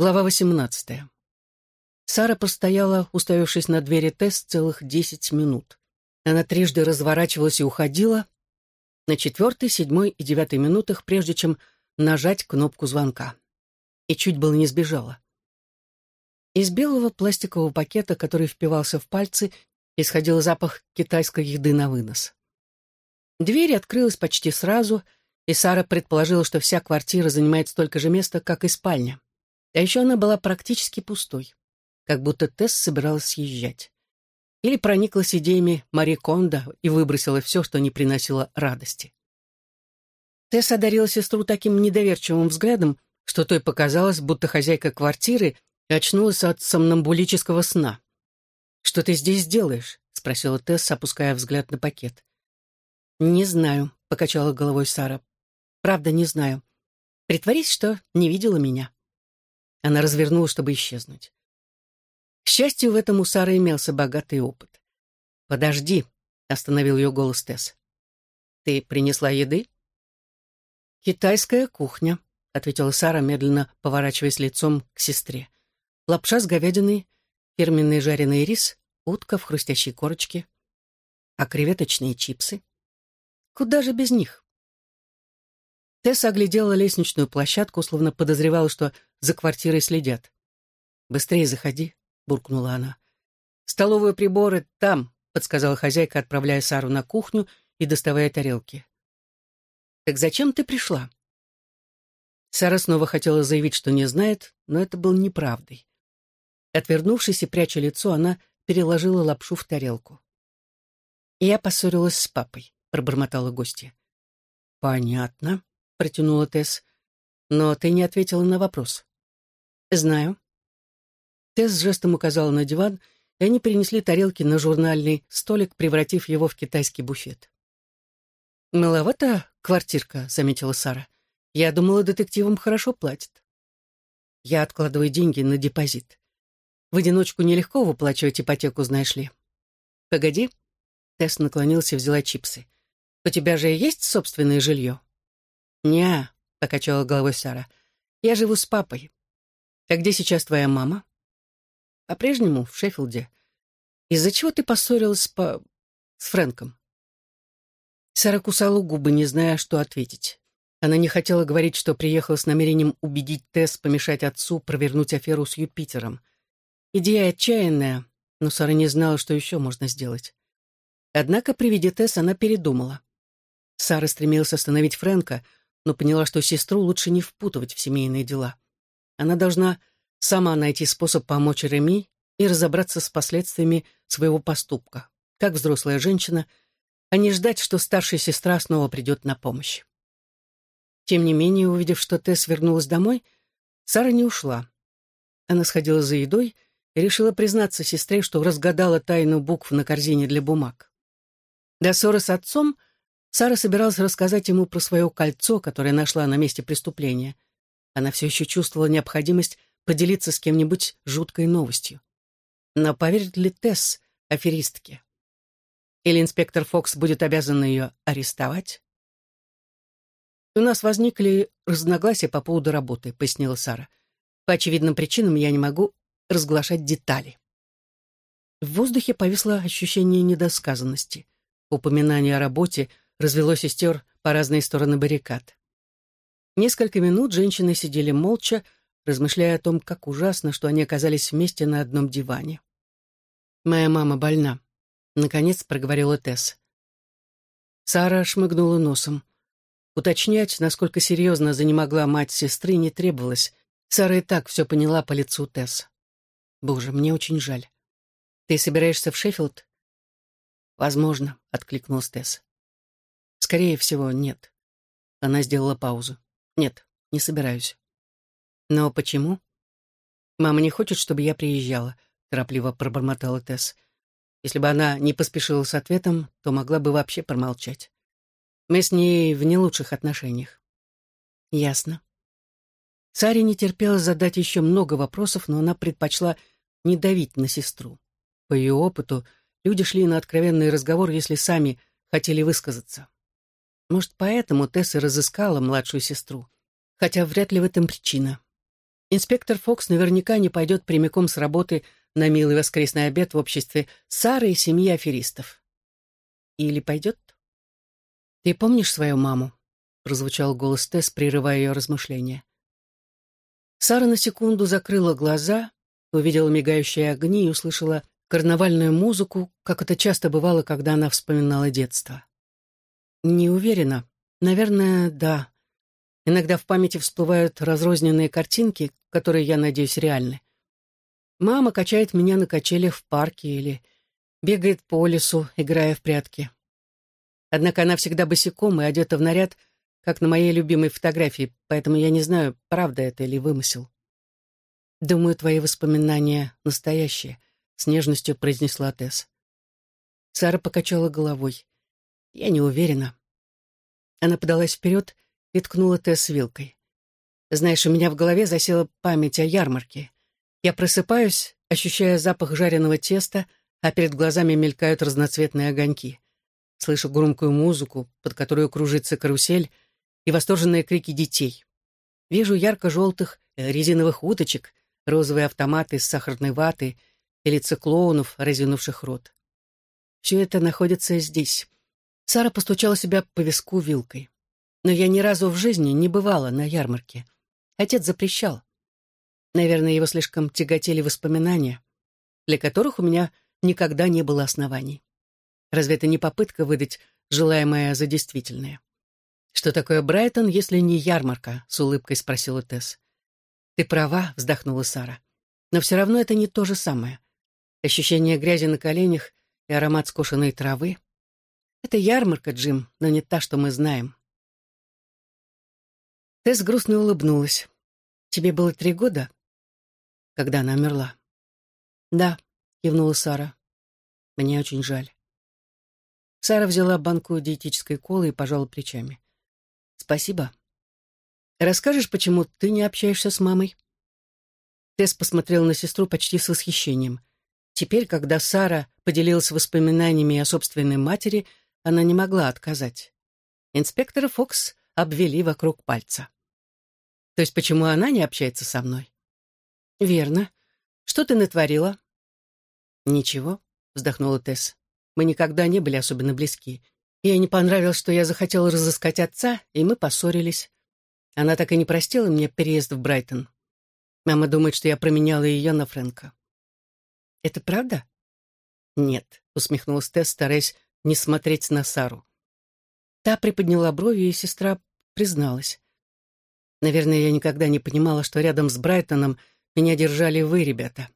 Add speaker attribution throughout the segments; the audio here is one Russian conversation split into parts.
Speaker 1: Глава 18. Сара простояла, уставившись на двери Тесс целых десять минут. Она трижды разворачивалась и уходила, на четвертой, седьмой и девятой минутах, прежде чем нажать кнопку звонка. И чуть было не сбежала. Из белого пластикового пакета, который впивался в пальцы, исходил запах китайской еды на вынос. Дверь открылась почти сразу, и Сара предположила, что вся квартира занимает столько же места, как и спальня. А еще она была практически пустой, как будто Тесс собиралась съезжать. Или прониклась идеями Мари Кондо и выбросила все, что не приносило радости. Тесс одарила сестру таким недоверчивым взглядом, что той показалось, будто хозяйка квартиры очнулась от сомнамбулического сна. «Что ты здесь делаешь?» — спросила Тесс, опуская взгляд на пакет. «Не знаю», — покачала головой Сара. «Правда, не знаю. Притворись, что не видела меня». Она развернулась, чтобы исчезнуть. К счастью, в этом у Сары имелся богатый опыт. «Подожди», — остановил ее голос Тесс. «Ты принесла еды?» «Китайская кухня», — ответила Сара, медленно поворачиваясь лицом к сестре. «Лапша с говядиной, фирменный жареный рис, утка в хрустящей корочке, а креветочные чипсы. Куда же без них?» Тесса оглядела лестничную площадку, словно подозревала, что за квартирой следят. «Быстрее заходи», — буркнула она. «Столовые приборы там», — подсказала хозяйка, отправляя Сару на кухню и доставая тарелки. «Так зачем ты пришла?» Сара снова хотела заявить, что не знает, но это было неправдой. Отвернувшись и пряча лицо, она переложила лапшу в тарелку. «Я поссорилась с папой», — пробормотала гостья. «Понятно», протянула Тесс. «Но ты не ответила на вопрос». «Знаю». Тесс жестом указала на диван, и они принесли тарелки на журнальный столик, превратив его в китайский буфет. «Маловато квартирка», — заметила Сара. «Я думала, детективам хорошо платят». «Я откладываю деньги на депозит. В одиночку нелегко выплачивать ипотеку, знаешь ли». «Погоди». Тесс наклонился и взяла чипсы. «У тебя же есть собственное жилье?» «Не», — покачала головой Сара, — «я живу с папой». «А где сейчас твоя мама?» «По-прежнему в Шеффилде. Из-за чего ты поссорилась по... с Фрэнком?» Сара кусала губы, не зная, что ответить. Она не хотела говорить, что приехала с намерением убедить Тесс помешать отцу провернуть аферу с Юпитером. Идея отчаянная, но Сара не знала, что еще можно сделать. Однако при виде Тесс она передумала. Сара стремилась остановить Фрэнка — но поняла, что сестру лучше не впутывать в семейные дела. Она должна сама найти способ помочь Реми и разобраться с последствиями своего поступка, как взрослая женщина, а не ждать, что старшая сестра снова придет на помощь. Тем не менее, увидев, что Тесс вернулась домой, Сара не ушла. Она сходила за едой и решила признаться сестре, что разгадала тайну букв на корзине для бумаг. До ссоры с отцом — Сара собиралась рассказать ему про свое кольцо, которое нашла на месте преступления. Она все еще чувствовала необходимость поделиться с кем-нибудь жуткой новостью. Но поверит ли Тесс аферистке? Или инспектор Фокс будет обязан ее арестовать? «У нас возникли разногласия по поводу работы», — пояснила Сара. «По очевидным причинам я не могу разглашать детали». В воздухе повисло ощущение недосказанности. Упоминание о работе — развело сестер по разные стороны баррикад. Несколько минут женщины сидели молча, размышляя о том, как ужасно, что они оказались вместе на одном диване. «Моя мама больна», — наконец проговорила Тесс. Сара шмыгнула носом. Уточнять, насколько серьезно занемогла мать сестры, не требовалось. Сара и так все поняла по лицу Тесс. «Боже, мне очень жаль. Ты собираешься в Шеффилд?» «Возможно», — откликнулась Тесс. Скорее всего, нет. Она сделала паузу. Нет, не собираюсь. Но почему? Мама не хочет, чтобы я приезжала, торопливо пробормотала Тесс. Если бы она не поспешила с ответом, то могла бы вообще промолчать. Мы с ней в не лучших отношениях. Ясно. Саре не терпелось задать еще много вопросов, но она предпочла не давить на сестру. По ее опыту, люди шли на откровенный разговор, если сами хотели высказаться. Может, поэтому Тесса разыскала младшую сестру. Хотя вряд ли в этом причина. Инспектор Фокс наверняка не пойдет прямиком с работы на милый воскресный обед в обществе Сары и семьи аферистов. Или пойдет? «Ты помнишь свою маму?» — прозвучал голос Тесс, прерывая ее размышления. Сара на секунду закрыла глаза, увидела мигающие огни и услышала карнавальную музыку, как это часто бывало, когда она вспоминала детство. Не уверена. Наверное, да. Иногда в памяти всплывают разрозненные картинки, которые, я надеюсь, реальны. Мама качает меня на качелях в парке или бегает по лесу, играя в прятки. Однако она всегда босиком и одета в наряд, как на моей любимой фотографии, поэтому я не знаю, правда это или вымысел. «Думаю, твои воспоминания настоящие», — с нежностью произнесла Тесс. Сара покачала головой. «Я не уверена». Она подалась вперед и ткнула Тесс вилкой. «Знаешь, у меня в голове засела память о ярмарке. Я просыпаюсь, ощущая запах жареного теста, а перед глазами мелькают разноцветные огоньки. Слышу громкую музыку, под которую кружится карусель, и восторженные крики детей. Вижу ярко-желтых э, резиновых уточек, розовые автоматы с сахарной ватой или циклоунов, разинувших рот. Все это находится здесь. Сара постучала себя по виску вилкой. Но я ни разу в жизни не бывала на ярмарке. Отец запрещал. Наверное, его слишком тяготели воспоминания, для которых у меня никогда не было оснований. Разве это не попытка выдать желаемое за действительное? «Что такое Брайтон, если не ярмарка?» — с улыбкой спросила Тесс. «Ты права», — вздохнула Сара. «Но все равно это не то же самое. Ощущение грязи на коленях и аромат скошенной травы. Это ярмарка, Джим, но не та, что мы знаем». Тесс грустно улыбнулась. «Тебе было три года?» «Когда она умерла?» «Да», — кивнула Сара. «Мне очень жаль». Сара взяла банку диетической колы и пожала плечами. «Спасибо. Расскажешь, почему ты не общаешься с мамой?» Тесс посмотрел на сестру почти с восхищением. Теперь, когда Сара поделилась воспоминаниями о собственной матери, она не могла отказать. Инспектора Фокс обвели вокруг пальца. «То есть почему она не общается со мной?» «Верно. Что ты натворила?» «Ничего», — вздохнула Тесс. Мы никогда не были особенно близки. Ей не понравилось, что я захотела разыскать отца, и мы поссорились. Она так и не простила мне переезд в Брайтон. Мама думает, что я променяла ее на Фрэнка. «Это правда?» «Нет», — усмехнулась Тесс, стараясь не смотреть на Сару. Та приподняла брови, и сестра призналась. «Наверное, я никогда не понимала, что рядом с Брайтоном меня держали вы, ребята.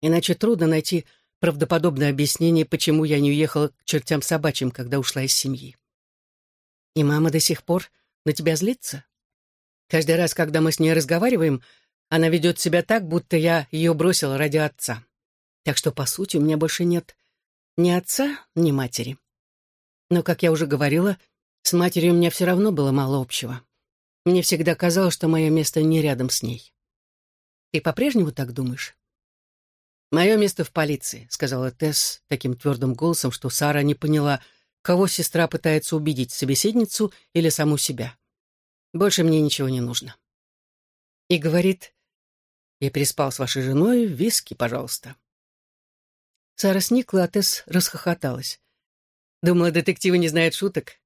Speaker 1: Иначе трудно найти правдоподобное объяснение, почему я не уехала к чертям собачьим, когда ушла из семьи. И мама до сих пор на тебя злится? Каждый раз, когда мы с ней разговариваем, она ведет себя так, будто я ее бросила ради отца. Так что, по сути, у меня больше нет ни отца, ни матери. Но, как я уже говорила, с матерью у меня все равно было мало общего. Мне всегда казалось, что мое место не рядом с ней. Ты по-прежнему так думаешь? «Мое место в полиции», — сказала Тесс таким твердым голосом, что Сара не поняла, кого сестра пытается убедить, собеседницу или саму себя. «Больше мне ничего не нужно». И говорит, «Я переспал с вашей женой, виски, пожалуйста». Сара сникла, а Тесс расхохоталась. «Думала, детективы не знают шуток».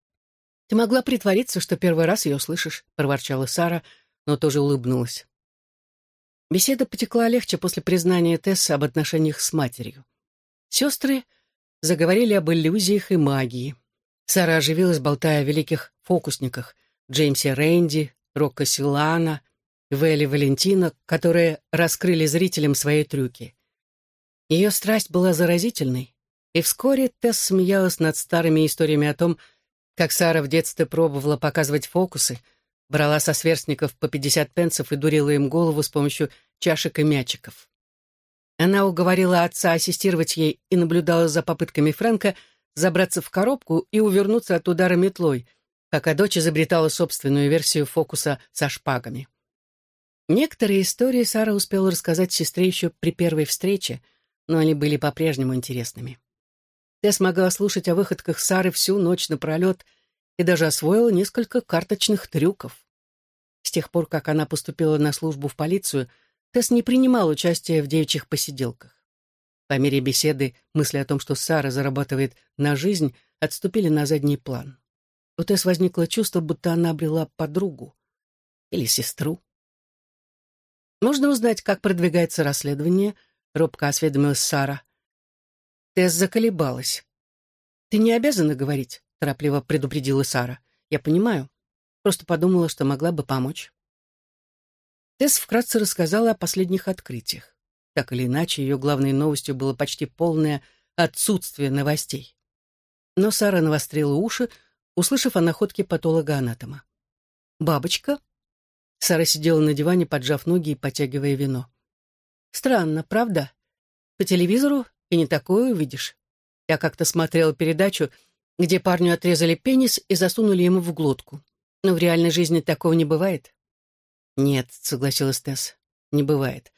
Speaker 1: «Ты могла притвориться, что первый раз ее слышишь», — проворчала Сара, но тоже улыбнулась. Беседа потекла легче после признания Тессы об отношениях с матерью. Сестры заговорили об иллюзиях и магии. Сара оживилась, болтая о великих фокусниках Джеймсе Рэнди, Рокко Силана, Вэлли Валентина, которые раскрыли зрителям свои трюки. Ее страсть была заразительной, и вскоре Тесс смеялась над старыми историями о том, как Сара в детстве пробовала показывать фокусы — брала со сверстников по 50 пенсов и дурила им голову с помощью чашек и мячиков. Она уговорила отца ассистировать ей и наблюдала за попытками Фрэнка забраться в коробку и увернуться от удара метлой, пока дочь изобретала собственную версию фокуса со шпагами. Некоторые истории Сара успела рассказать сестре еще при первой встрече, но они были по-прежнему интересными. Тесс могла слушать о выходках Сары всю ночь напролет и даже освоила несколько карточных трюков. С тех пор, как она поступила на службу в полицию, Тесс не принимал участия в девичьих посиделках. По мере беседы мысли о том, что Сара зарабатывает на жизнь, отступили на задний план. У Тесс возникло чувство, будто она обрела подругу или сестру. «Можно узнать, как продвигается расследование?» — робко осведомилась Сара. Тесс заколебалась. «Ты не обязана говорить», — торопливо предупредила Сара. «Я понимаю. Просто подумала, что могла бы помочь». Тесс вкратце рассказала о последних открытиях. Так или иначе, ее главной новостью было почти полное отсутствие новостей. Но Сара навострила уши, услышав о находке патолога-анатома. «Бабочка?» Сара сидела на диване, поджав ноги и потягивая вино. «Странно, правда? По телевизору и не такое увидишь. Я как-то смотрела передачу, где парню отрезали пенис и засунули ему в глотку. Но в реальной жизни такого не бывает. «Нет», — согласилась Тесс, — «не бывает.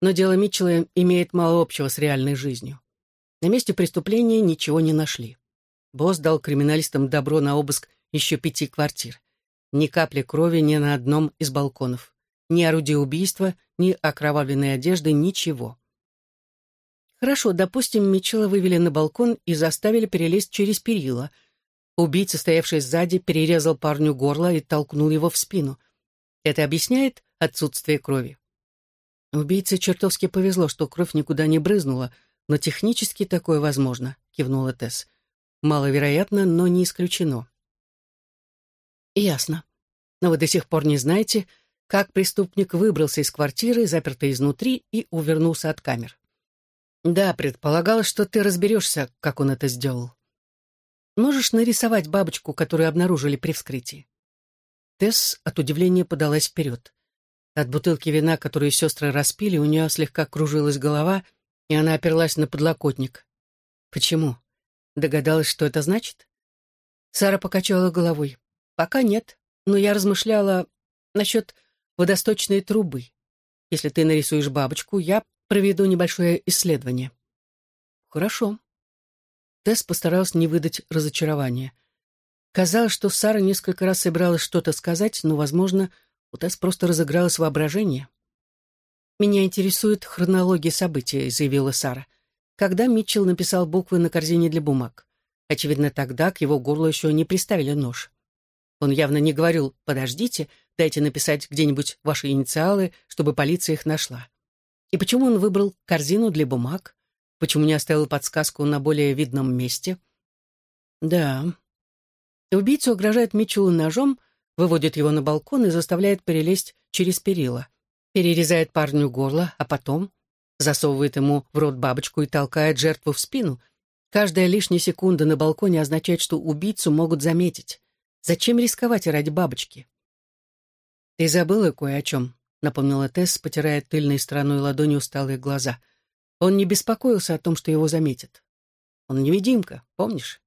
Speaker 1: Но дело Митчелла имеет мало общего с реальной жизнью. На месте преступления ничего не нашли. Босс дал криминалистам добро на обыск еще пяти квартир. Ни капли крови ни на одном из балконов. Ни орудия убийства, ни окровавленной одежды, ничего. Хорошо, допустим, Митчелла вывели на балкон и заставили перелезть через перила. Убийца, стоявший сзади, перерезал парню горло и толкнул его в спину — это объясняет отсутствие крови. Убийце чертовски повезло, что кровь никуда не брызнула, но технически такое возможно, кивнула Тесс. Маловероятно, но не исключено. Ясно. Но вы до сих пор не знаете, как преступник выбрался из квартиры, запертой изнутри, и увернулся от камер. Да, предполагалось, что ты разберешься, как он это сделал. Можешь нарисовать бабочку, которую обнаружили при вскрытии? Тесс от удивления подалась вперед. От бутылки вина, которую сестры распили, у нее слегка кружилась голова, и она оперлась на подлокотник. «Почему? Догадалась, что это значит?» Сара покачала головой. «Пока нет, но я размышляла насчет водосточной трубы. Если ты нарисуешь бабочку, я проведу небольшое исследование». «Хорошо». Тесс постаралась не выдать разочарования. Казалось, что Сара несколько раз собиралась что-то сказать, но, возможно, у Тесс просто разыгралось воображение. «Меня интересует хронология событий», — заявила Сара. «Когда Митчелл написал буквы на корзине для бумаг? Очевидно, тогда к его горлу еще не приставили нож. Он явно не говорил «подождите, дайте написать где-нибудь ваши инициалы, чтобы полиция их нашла». И почему он выбрал корзину для бумаг? Почему не оставил подсказку на более видном месте? Да, Убийца угрожает Митчеллу ножом, выводит его на балкон и заставляет перелезть через перила. Перерезает парню горло, а потом засовывает ему в рот бабочку и толкает жертву в спину. Каждая лишняя секунда на балконе означает, что убийцу могут заметить. Зачем рисковать ради бабочки? «Ты забыла кое о чем», — напомнила Тесс, потирая тыльной стороной ладони усталые глаза. Он не беспокоился о том, что его заметят. Он невидимка, помнишь?